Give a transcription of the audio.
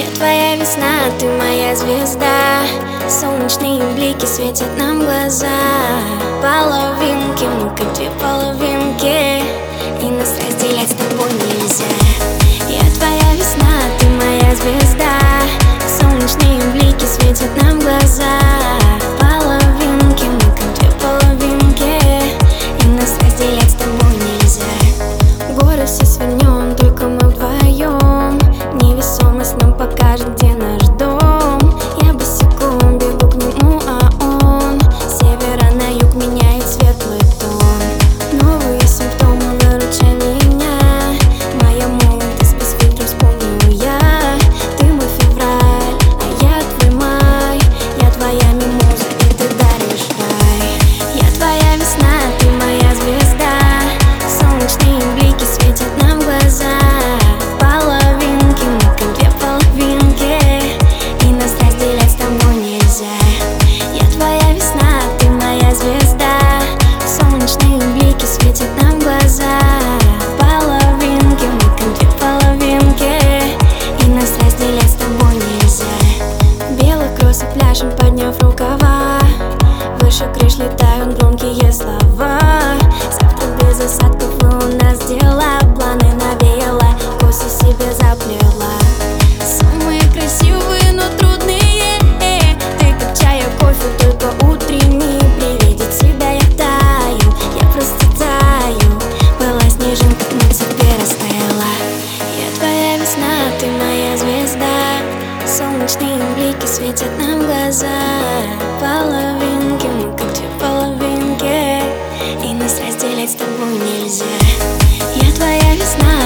Я твоя весна, ты моя звезда. Солнечные блики светят нам глаза. Половинки, ну-ка, две Любуемся пляшем подняв рукава. Выше крыш летают громкие слова. Завтра без осадков у нас дела. светят нам глаза. Половинки, мы как две половинки. И нас разделять с тобой нельзя. Я твоя весна,